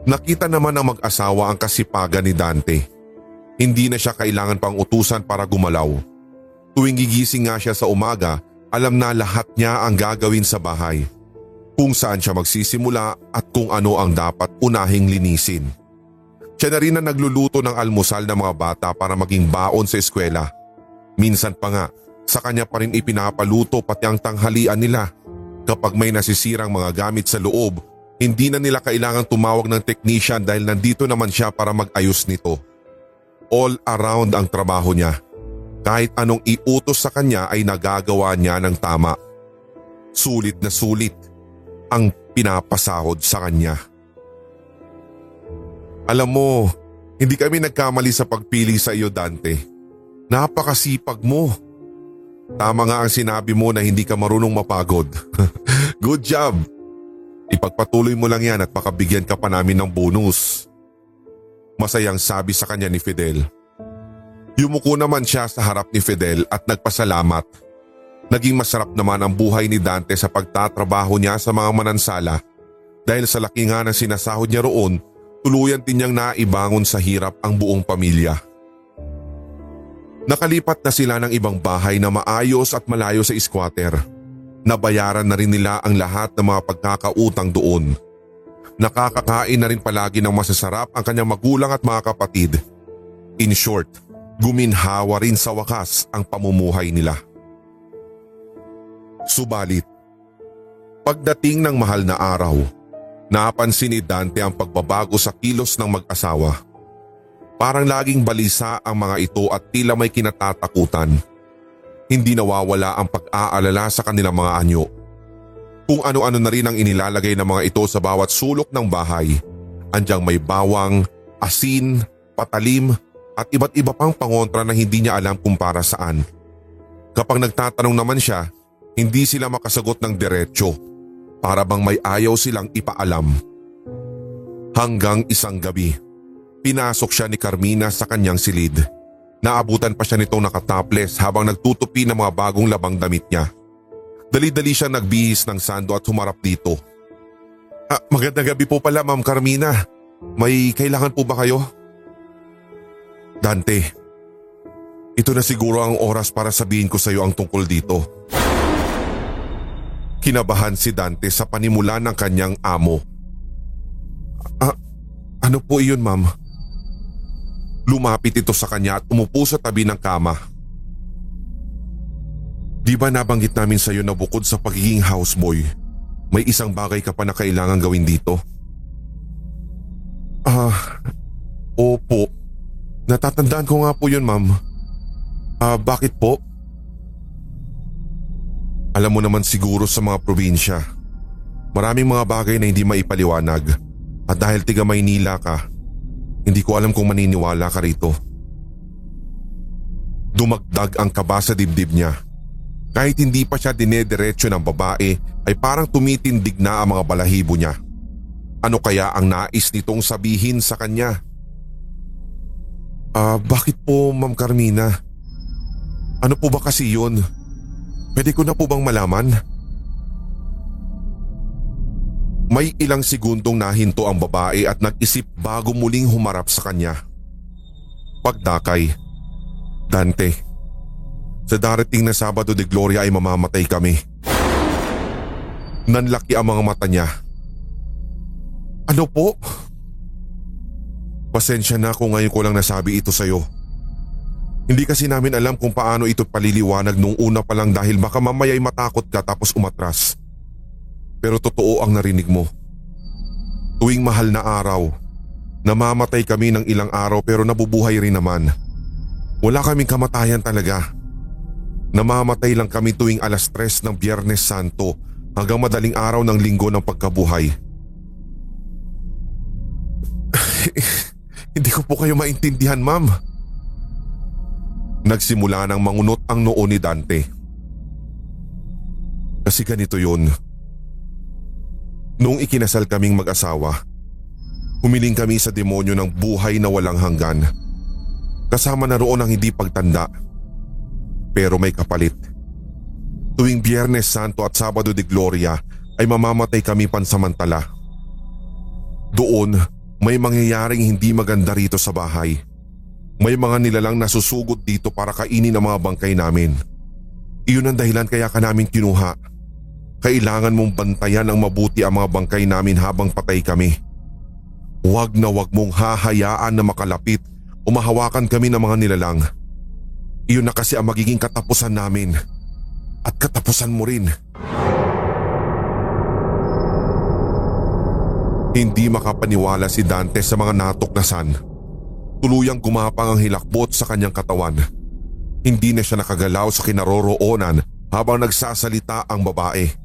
S1: Nakita naman ng mag-asawa ang kasipagan ni Dante. Hindi na siya kailangan pang utusan para gumalaw. Tuwing gigising nga siya sa umaga, alam na lahat niya ang gagawin sa bahay. Kung saan siya magsisimula at kung ano ang dapat unahing linisin. Siya na rin na nagluluto ng almusal ng mga bata para maging baon sa eskwela. Minsan pa nga, sa kanya pa rin ipinapaluto pati ang tanghalian nila. Kapag may nasisirang mga gamit sa loob, hindi na nila kailangang tumawag ng technician dahil nandito naman siya para mag-ayos nito. All around ang trabaho niya. Kahit anong iutos sa kanya ay nagagawa niya ng tama. Sulit na sulit ang pinapasahod sa kanya. Alam mo, hindi kami nagkamali sa pagpili sa iyo Dante. Napakasipag mo. Tama nga ang sinabi mo na hindi ka marunong mapagod. Good job! Ipagpatuloy mo lang yan at makabigyan ka pa namin ng bonus. Masayang sabi sa kanya ni Fidel. Yumuko naman siya sa harap ni Fidel at nagpasalamat. Naging masarap naman ang buhay ni Dante sa pagtatrabaho niya sa mga manansala dahil sa laki nga ng sinasahod niya roon, tuluyan din niyang naibangon sa hirap ang buong pamilya. Nakalipat na sila ng ibang bahay na maayos at malayo sa squatter. Nabayaran na rin nila ang lahat ng mga pagkakautang doon. Nakakakain na rin palagi ng masasarap ang kanyang magulang at mga kapatid. In short, guminhawa rin sa wakas ang pamumuhay nila. Subalit, pagdating ng mahal na araw, napansin ni Dante ang pagbabago sa kilos ng mag-asawa. Parang laging balisa ang mga ito at tila may kinatatakutan. Hindi nawawala ang pag-aalala sa kanilang mga anyo. Kung ano-ano na rin ang inilalagay ng mga ito sa bawat sulok ng bahay. Andyang may bawang, asin, patalim at iba't iba pang pangontra na hindi niya alam kung para saan. Kapag nagtatanong naman siya, hindi sila makasagot ng diretsyo para bang may ayaw silang ipaalam. Hanggang isang gabi, pinasok siya ni Carmina sa kanyang silid. Naabutan pa siya nitong nakatopless habang nagtutupi ng mga bagong labang damit niya. Dali-dali siya nagbihis ng sando at humarap dito. Ah, magandang gabi po pala Ma'am Carmina. May kailangan po ba kayo? Dante, ito na siguro ang oras para sabihin ko sa iyo ang tungkol dito. Kinabahan si Dante sa panimula ng kanyang amo. Ah, ano po iyon ma'am? Lumapit ito sa kanya at umupo sa tabi ng kama. Di ba nabanggit namin sa iyo na bukod sa pagiging houseboy, may isang bagay ka pa na kailangan gawin dito? Ah, opo. Natatandaan ko nga po yun ma'am. Ah, bakit po? Alam mo naman siguro sa mga probinsya, maraming mga bagay na hindi maipaliwanag at dahil tiga Maynila ka, hindi ko alam kung maniniwala ka rito. Dumagdag ang kaba sa dibdib niya. Kahit hindi pa siya dinediretso ng babae ay parang tumitindig na ang mga balahibo niya. Ano kaya ang nais nitong sabihin sa kanya? Ah, bakit po Ma'am Carmina? Ano po ba kasi yun? Pwede ko na po bang malaman? May ilang segundong nahinto ang babae at nag-isip bago muling humarap sa kanya. Pagdakay. Dante. Sa darating na Sabado de Gloria ay mamamatay kami. Nanlaki ang mga mata niya. Ano po? Pasensya na kung ngayon ko lang nasabi ito sa'yo. Hindi kasi namin alam kung paano ito paliliwanag nung una pa lang dahil baka mamaya'y matakot ka tapos umatras. Pero totoo ang narinig mo. Tuwing mahal na araw, namamatay kami ng ilang araw pero nabubuhay rin naman. Wala kaming kamatayan talaga. Namamatay lang kami tuwing alas tres ng Biyernes Santo hanggang madaling araw ng linggo ng pagkabuhay. Hindi ko po kayo maintindihan ma'am. Nagsimula ng mangunot ang noo ni Dante. Kasi ganito yun. Noong ikinasal kaming mag-asawa, humiling kami sa demonyo ng buhay na walang hanggan. Kasama na roon ang hindi pagtanda. Pero may kapalit. Tuwing Biyernes Santo at Sabado de Gloria ay mamamatay kami pansamantala. Doon, may mangyayaring hindi maganda rito sa bahay. May mga nilalang nasusugod dito para kainin ang mga bangkay namin. Iyon ang dahilan kaya ka namin kinuha. Kailangan mong bantayan ang mabuti ang mga bangkay namin habang patay kami. Huwag na huwag mong hahayaan na makalapit o mahawakan kami ng mga nilalang. Iyon na kasi ang magiging katapusan namin. At katapusan mo rin. Hindi makapaniwala si Dante sa mga natuklasan tuluyang gumapang ang hilakbot sa kanyang katawan. Hindi na siya nakagalaw sa kinaroroonan habang nagsasalita ang babae.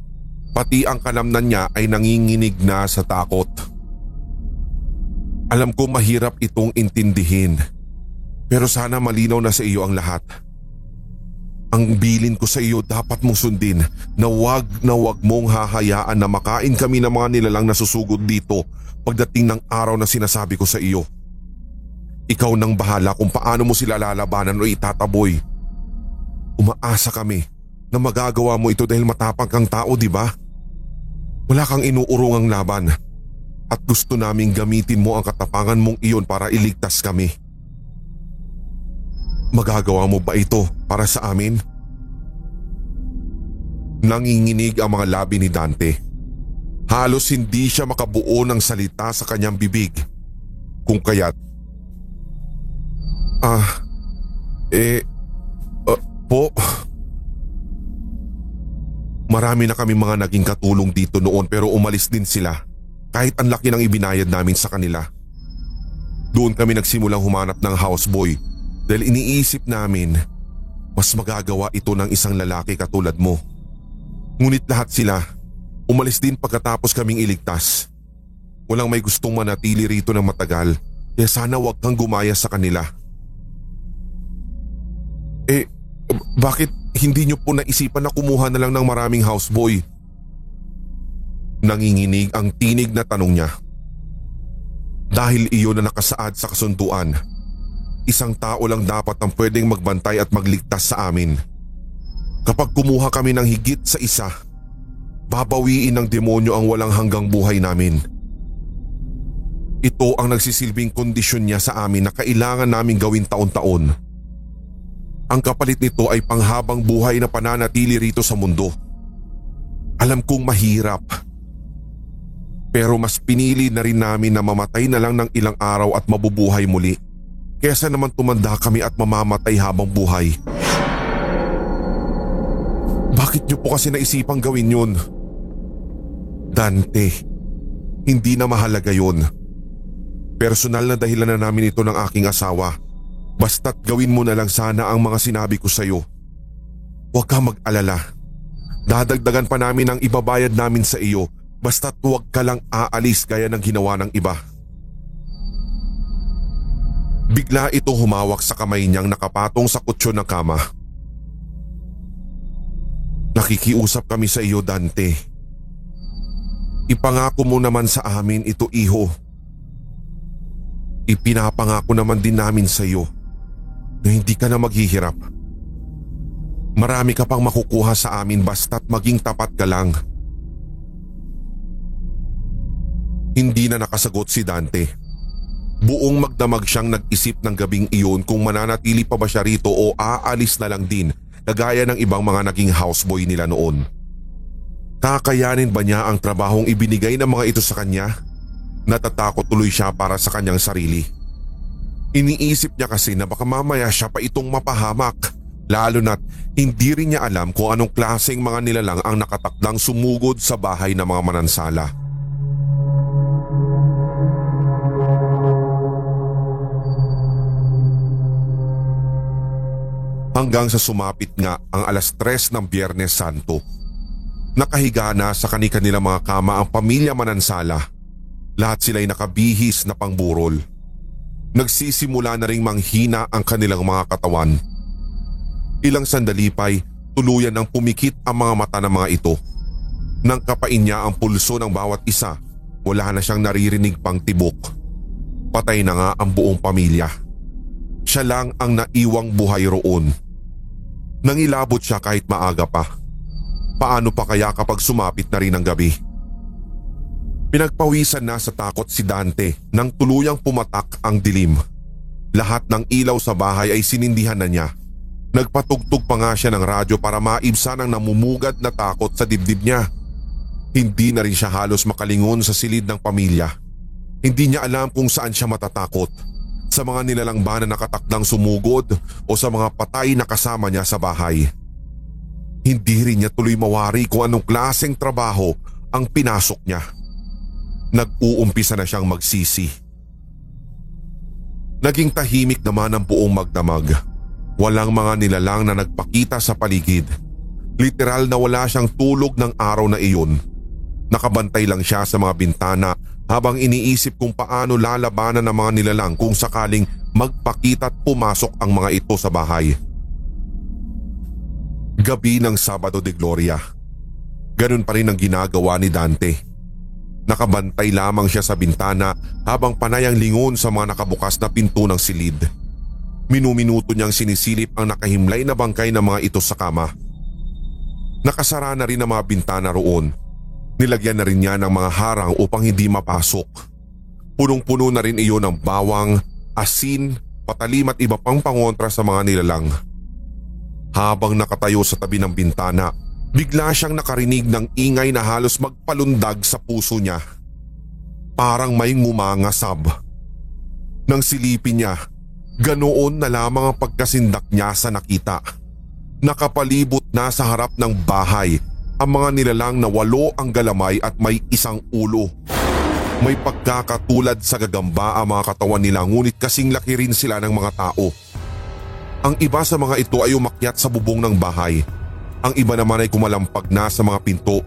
S1: Pati ang kalamnan niya ay nanginginig na sa takot. Alam ko mahirap itong intindihin. Pero sana malinaw na sa iyo ang lahat. Ang bilin ko sa iyo dapat mong sundin na wag na wag mong hahayaan na makain kami ng mga nilalang nasusugod dito pagdating ng araw na sinasabi ko sa iyo. Ikaw nang bahala kung paano mo sila lalabanan o itataboy. Umaasa kami na magagawa mo ito dahil matapang kang tao, di ba? Wala kang inuurungang laban at gusto naming gamitin mo ang katapangan mong iyon para iligtas kami. Magagawa mo ba ito para sa amin? Nanginginig ang mga labi ni Dante. Halos hindi siya makabuo ng salita sa kanyang bibig. Kung kaya't Ah, eh, uh, po. Marami na kami mga naging katulong dito noon pero umalis din sila kahit ang laki ng ibinayad namin sa kanila. Doon kami nagsimulang humanap ng houseboy dahil iniisip namin mas magagawa ito ng isang lalaki katulad mo. Ngunit lahat sila, umalis din pagkatapos kaming iligtas. Walang may gustong manatili rito ng matagal kaya sana wag kang gumaya sa kanila. Eh, bakit hindi nyo po naisipan na kumuha na lang ng maraming houseboy? Nanginginig ang tinig na tanong niya. Dahil iyon na nakasaad sa kasunduan, isang tao lang dapat ang pwedeng magbantay at magligtas sa amin. Kapag kumuha kami ng higit sa isa, babawiin ng demonyo ang walang hanggang buhay namin. Ito ang nagsisilbing kondisyon niya sa amin na kailangan namin gawin taon-taon. Ang kapalit nito ay panghabang buhay na pananatili rito sa mundo. Alam kong mahirap pero mas pinili na rin namin na mamatay na lang ng ilang araw at mabubuhay muli. Kesa naman tumanda kami at mamamatay habang buhay. Bakit niyo po kasi naisipang gawin yun? Dante, hindi na mahalaga yun. Personal na dahilan na namin ito ng aking asawa. Basta't gawin mo na lang sana ang mga sinabi ko sa'yo. Huwag ka mag-alala. Dadagdagan pa namin ang ibabayad namin sa iyo Basta't huwag ka lang aalis gaya ng ginawa ng iba. Bigla ito humawak sa kamay niyang nakapatong sa kutsyon ng kama. Nakikiusap kami sa iyo Dante. Ipangako mo naman sa amin ito iho. Ipinapangako naman din namin sa iyo na hindi ka na maghihirap. Marami ka pang makukuha sa amin basta't maging tapat ka lang. Hindi na nakasagot si Dante. Buong magdamag siyang nag-isip ng gabing iyon kung mananatili pa ba siya rito o aalis na lang din kagaya ng ibang mga naging houseboy nila noon. Kakayanin ba niya ang trabahong ibinigay ng mga ito sa kanya? Natatakot tuloy siya para sa kanyang sarili. Iniisip niya kasi na baka mamaya siya pa itong mapahamak lalo na't hindi rin niya alam kung anong klaseng mga nilalang ang nakatakdang sumugod sa bahay ng mga manansala. hanggang sa sumapit nga ang alas tres ng Biyernes Santo. Nakahiga na sa kani-kanilang mga kama ang pamilya Manansala. Lahat sila'y nakabihis na pangburol. Nagsisimula na ring manghina ang kanilang mga katawan. Ilang sandali pa'y tuluyan ng pumikit ang mga mata ng mga ito. Nang kapain niya ang pulso ng bawat isa, wala na siyang naririnig pang tibok. Patay na nga ang buong pamilya. Siya lang ang naiwang buhay roon. Nangilabot siya kahit maaga pa. Paano pa kaya kapag sumapit na rin ang gabi? Pinagpawisan na sa takot si Dante nang tuluyang pumatak ang dilim. Lahat ng ilaw sa bahay ay sinindihan na niya. Nagpatugtog pa nga siya ng radyo para maibsan ang namumugad na takot sa dibdib niya. Hindi na rin siya halos makalingon sa silid ng pamilya. Hindi niya alam kung saan siya matatakot sa mga nilalang ba na nakatakdang sumugod o sa mga patay na kasama niya sa bahay. Hindi rin niya tuloy mawari kung anong klaseng trabaho ang pinasok niya. Nag-uumpisa na siyang magsisi. Naging tahimik naman ang buong magdamag. Walang mga nilalang na nagpakita sa paligid. Literal na wala siyang tulog ng araw na iyon. Nakabantay lang siya sa mga bintana habang iniisip kung paano lalabanan ng mga nilalang kung sakaling magpakita at pumasok ang mga ito sa bahay. Gabi ng Sabado de Gloria. Ganun pa rin ang ginagawa ni Dante. Nakabantay lamang siya sa bintana habang panay ang lingon sa mga nakabukas na pinto ng silid. Minuminuto niyang sinisilip ang nakahimlay na bangkay ng mga ito sa kama. Nakasara na rin ang mga bintana roon Nilagyan na rin niya ng mga harang upang hindi mapasok. Punong-puno na rin iyon ng bawang, asin, patalim at iba pang pangontra sa mga nilalang. Habang nakatayo sa tabi ng bintana, bigla siyang nakarinig ng ingay na halos magpalundag sa puso niya. Parang may ngumangasab. Nang silipin niya, ganoon na lamang ang pagkasindak niya sa nakita. Nakapalibot na sa harap ng bahay ang mga nilalang na walo ang galamay at may isang ulo. May pagkakatulad sa gagamba ang mga katawan nila ngunit kasing laki rin sila ng mga tao. Ang iba sa mga ito ay umakyat sa bubong ng bahay. Ang iba naman ay kumalampag na sa mga pinto.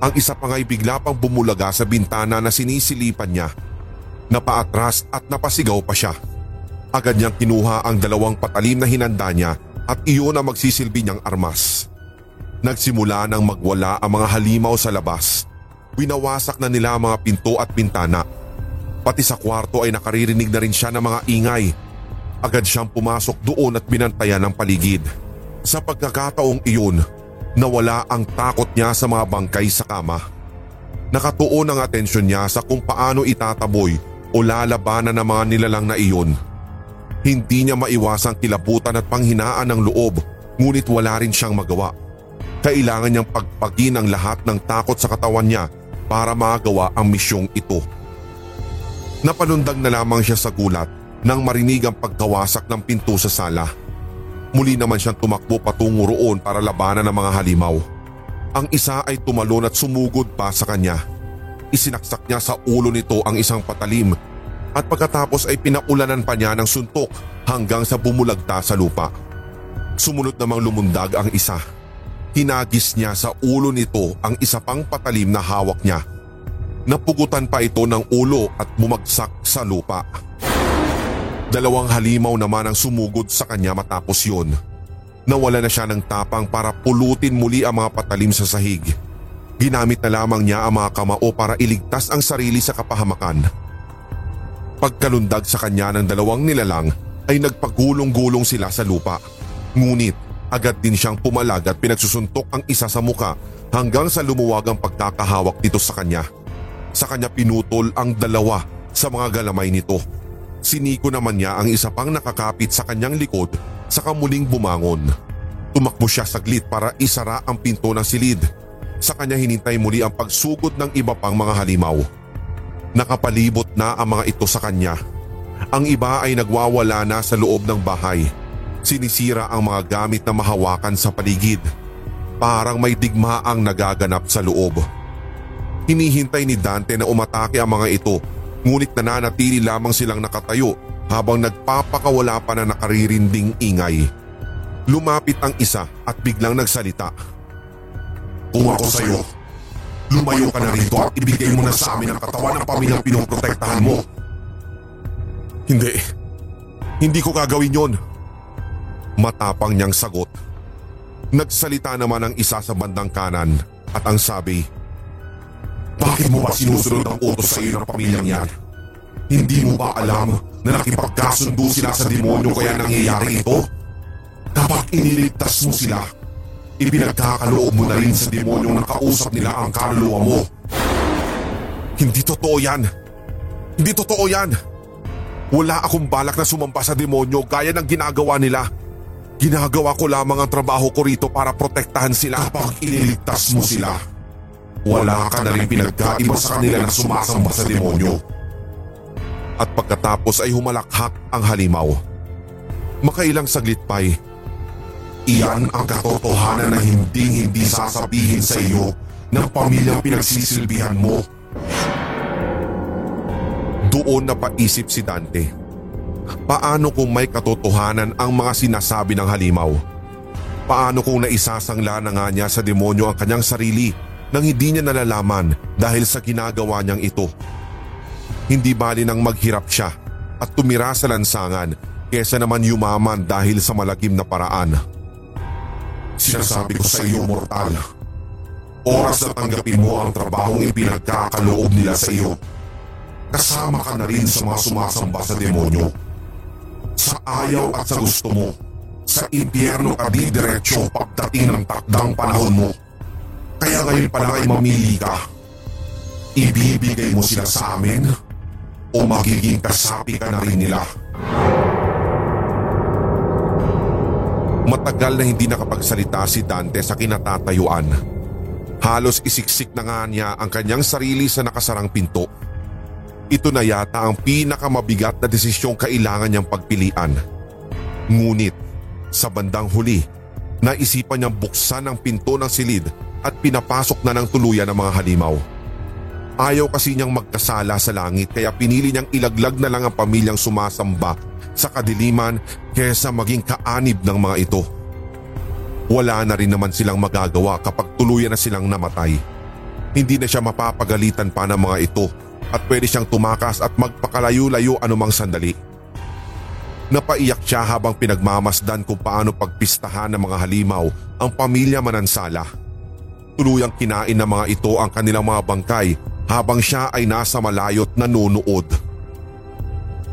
S1: Ang isa pa nga ay bigla pang bumulaga sa bintana na sinisilipan niya. Napaatras at napasigaw pa siya. Agad niyang kinuha ang dalawang patalim na hinanda niya at iyon ang magsisilbi niyang armas. Nagsimula nang magwala ang mga halimaw sa labas. Winawasak na nila ang mga pinto at bintana. Pati sa kwarto ay nakaririnig na rin siya ng mga ingay. Agad siyang pumasok doon at binantayan ng paligid. Sa pagkakataong iyon, nawala ang takot niya sa mga bangkay sa kama. Nakatuon ang atensyon niya sa kung paano itataboy o lalabanan ng mga nilalang na iyon. Hindi niya maiwasang kilabutan at panghinaan ng loob ngunit wala rin siyang magawa. Kailangan niyang pagpagin ang lahat ng takot sa katawan niya para magawa ang misyong ito. Napalundag na lamang siya sa gulat nang marinig ang pagkawasak ng pinto sa sala. Muli naman siyang tumakbo patungo roon para labanan ng mga halimaw. Ang isa ay tumalon at sumugod pa sa kanya. Isinaksak niya sa ulo nito ang isang patalim at pagkatapos ay pinaulanan pa niya ng suntok hanggang sa bumulagta sa lupa. Sumunod namang lumundag ang isa. Hinagis niya sa ulo nito ang isa pang patalim na hawak niya. Napugutan pa ito ng ulo at bumagsak sa lupa. Dalawang halimaw naman ang sumugod sa kanya matapos yun. Nawala na siya ng tapang para pulutin muli ang mga patalim sa sahig. Ginamit na lamang niya ang mga kamao para iligtas ang sarili sa kapahamakan. Pagkalundag sa kanya ng dalawang nilalang ay nagpagulong-gulong sila sa lupa. Ngunit agad din siyang pumalag at pinagsusuntok ang isa sa muka hanggang sa lumuwag ang pagkakahawak nito sa kanya. Sa kanya pinutol ang dalawa sa mga galamay nito. Siniko naman niya ang isa pang nakakapit sa kanyang likod sa kamuling bumangon. Tumakbo siya saglit para isara ang pinto ng silid. Sa kanya hinintay muli ang pagsugod ng iba pang mga halimaw. Nakapalibot na ang mga ito sa kanya. Ang iba ay nagwawala na sa loob ng bahay. Sinisira ang mga gamit na mahawakan sa paligid. Parang may digma ang nagaganap sa loob. Hinihintay ni Dante na umatake ang mga ito ngunit nananatili lamang silang nakatayo habang nagpapakawala pa na nakaririnding ingay. Lumapit ang isa at biglang nagsalita. Kung ako sa'yo, lumayo ka na rito at ibigay mo na sa amin ang katawan ng pamilyang pinoprotektahan mo. Hindi. Hindi ko gagawin yon. Matapang niyang sagot. Nagsalita naman ang isa sa bandang kanan at ang sabi, bakit mo ba sinusunod ang utos sa iyo ng pamilyang yan? Hindi mo ba alam na nakipagkasundo sila sa demonyo kaya nangyayari ito? Kapag iniligtas mo sila, ipinagkakaloob mo na rin sa demonyo na kausap nila ang kaluluwa mo. Hindi totoo yan. Hindi totoo yan. Wala akong balak na sumampa sa demonyo gaya ng ginagawa nila. Ginagawa ko lamang ang trabaho ko rito para protektahan sila. Kapag iniligtas mo sila, wala ka na rin pinagkaiba sa kanila na sumasamba sa demonyo. At pagkatapos ay humalakhak ang halimaw. Makailang saglit pa'y, Iyan ang katotohanan na hindi hindi sasabihin sa iyo ng pamilyang pinagsisilbihan mo. Doon napaisip si Dante. Paano kung may katotohanan ang mga sinasabi ng halimaw? Paano kung naisasangla na nga niya sa demonyo ang kanyang sarili nang hindi niya nalalaman dahil sa ginagawa niyang ito? Hindi bali nang maghirap siya at tumira sa lansangan kesa naman yumaman dahil sa malakim na paraan. Sinasabi ko sa iyo, mortal. Oras na tanggapin mo ang trabahong ipinagkakaloob nila sa iyo. Kasama ka na rin sa mga sumasamba sa demonyo. Sa ayaw at sa gusto mo, sa impyerno ka di diretsyo pagdating ng takdang panahon mo. Kaya ngayon pa lang ay mamili ka. Ibibigay mo sila sa amin o magiging kasapi ka na rin nila. Matagal na hindi nakapagsalita si Dante sa kinatatayuan. Halos isiksik na nga niya ang kanyang sarili sa nakasarang pinto. Ito na yata ang pinakamabigat na desisyong kailangan niyang pagpilian. Ngunit sa bandang huli, naisipan niyang buksan ang pinto ng silid at pinapasok na ng tuluyan ang mga halimaw. Ayaw kasi niyang magkasala sa langit kaya pinili niyang ilaglag na lang ang pamilyang sumasamba sa kadiliman kesa maging kaanib ng mga ito. Wala na rin naman silang magagawa kapag tuluyan na silang namatay. Hindi na siya mapapagalitan pa ng mga ito at pwede siyang tumakas at magpakalayo-layo anumang sandali. Napaiyak siya habang pinagmamasdan kung paano pagpistahan ng mga halimaw ang pamilya Manansala. Tuluyang kinain ng mga ito ang kanilang mga bangkay habang siya ay nasa malayot nanonood.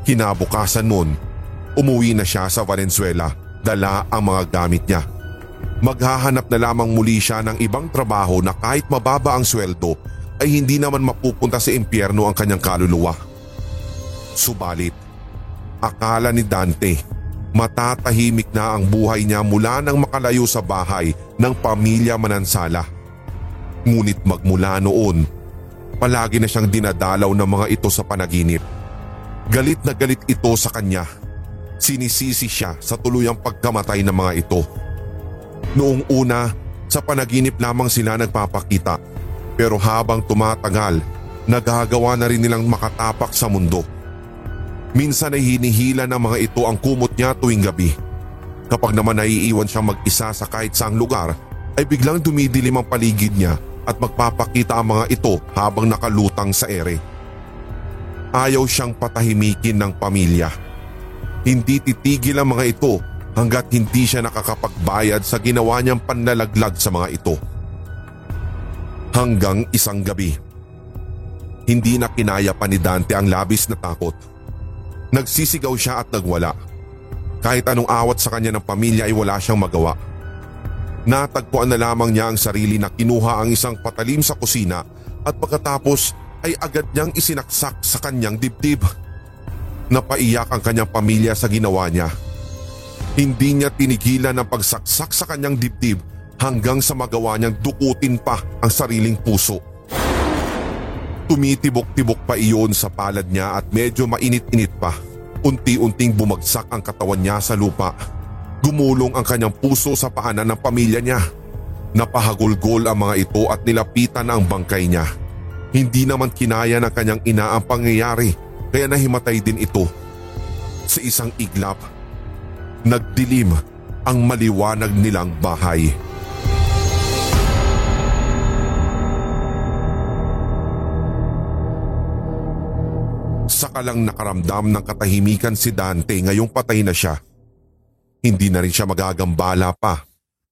S1: Kinabukasan nun, umuwi na siya sa Valenzuela, dala ang mga gamit niya. Maghahanap na lamang muli siya ng ibang trabaho na kahit mababa ang sweldo ay hindi naman mapupunta sa impyerno ang kanyang kaluluwa. Subalit, Akala ni Dante, matatahimik na ang buhay niya mula nang makalayo sa bahay ng pamilya Manansala. Ngunit magmula noon, palagi na siyang dinadalaw ng mga ito sa panaginip. Galit na galit ito sa kanya. Sinisisi siya sa tuluyang pagkamatay ng mga ito. Noong una, sa panaginip lamang sila nagpapakita. Pero habang tumatagal, nagagawa na rin nilang makatapak sa mundo. Minsan ay hinihila ng mga ito ang kumot niya tuwing gabi. Kapag naman naiiwan siyang mag-isa sa kahit saang lugar, ay biglang dumidilim ang paligid niya at magpapakita ang mga ito habang nakalutang sa ere. Ayaw siyang patahimikin ng pamilya. Hindi titigil ang mga ito hanggat hindi siya nakakapagbayad sa ginawa niyang panlalaglag sa mga ito. Hanggang isang gabi. Hindi na kinaya pa ni Dante ang labis na takot Nagsisigaw siya at nagwala. Kahit anong awat sa kanya ng pamilya ay wala siyang magawa. Natagpuan na lamang niya ang sarili na kinuha ang isang patalim sa kusina at pagkatapos ay agad niyang isinaksak sa kanyang dibdib. Napaiyak ang kanyang pamilya sa ginawa niya. Hindi niya tinigilan ang pagsaksak sa kanyang dibdib hanggang sa magawa niyang dukutin pa ang sariling puso. Tumitibok-tibok pa iyon sa palad niya at medyo mainit-init pa. Unti-unting bumagsak ang katawan niya sa lupa. Gumulong ang kanyang puso sa paanan ng pamilya niya. Napahagulgol ang mga ito at nilapitan ang bangkay niya. Hindi naman kinaya ng kanyang ina ang pangyayari kaya nahimatay din ito. Sa isang iglap, nagdilim ang maliwanag nilang bahay. Saka lang nakaramdam ng katahimikan si Dante ngayong patay na siya. Hindi na rin siya magagambala pa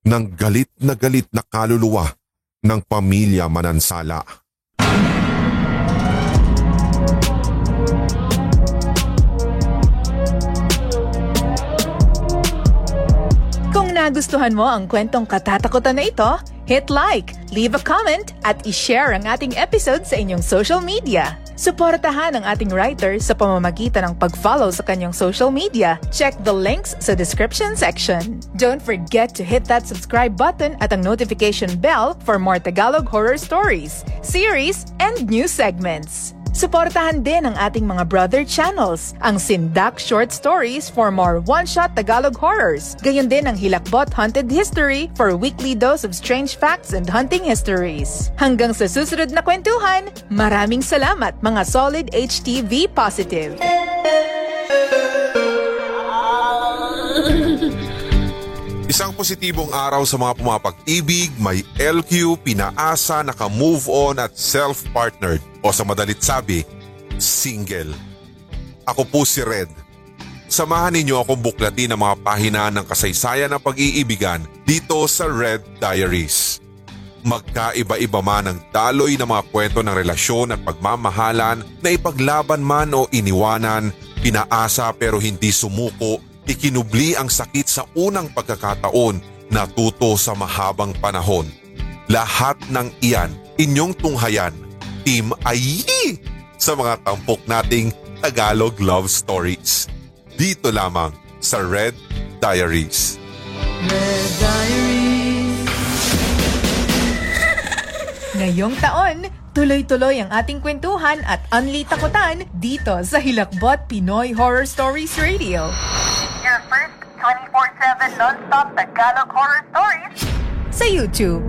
S1: ng galit na galit na kaluluwa ng pamilya Manansala.
S2: Kung nagustuhan mo ang kwentong katatakutan na ito, hit like, leave a comment, at ishare ang ating episode sa inyong social media. Suportahan ang ating writer sa pamamagitan ng pag-follow sa kanyang social media. Check the links sa description section. Don't forget to hit that subscribe button at ang notification bell for more Tagalog horror stories, series, and new segments. Suportahan din ang ating mga brother channels, ang Sindak Short Stories for more one-shot Tagalog horrors. Gayon din ang Hilakbot Haunted History for weekly dose of strange facts and hunting histories. Hanggang sa susunod na kwentuhan, maraming salamat mga solid HTV positive.
S1: Isang positibong araw sa mga pumapag-ibig, may LQ, pinaasa, naka-move on at self-partnered o sa madalit sabi, single. Ako po si Red. Samahan ninyo akong buklatin ang mga pahina ng kasaysayan ng pag-iibigan dito sa Red Diaries. Magkaiba-iba man ang daloy ng mga kwento ng relasyon at pagmamahalan na ipaglaban man o iniwanan, pinaasa pero hindi sumuko ikinubli ang sakit sa unang pagkakataon natuto sa mahabang panahon. Lahat ng iyan, inyong tunghayan, Team Ayi sa mga tampok nating Tagalog Love Stories. Dito lamang sa Red Diaries.
S2: Red Diaries Ngayong taon, tuloy-tuloy ang ating kwentuhan at unli takutan dito sa Hilakbot Pinoy Horror Stories Radio.
S3: Your first 24-7 non-stop Tagalog horror stories
S2: Sa YouTube.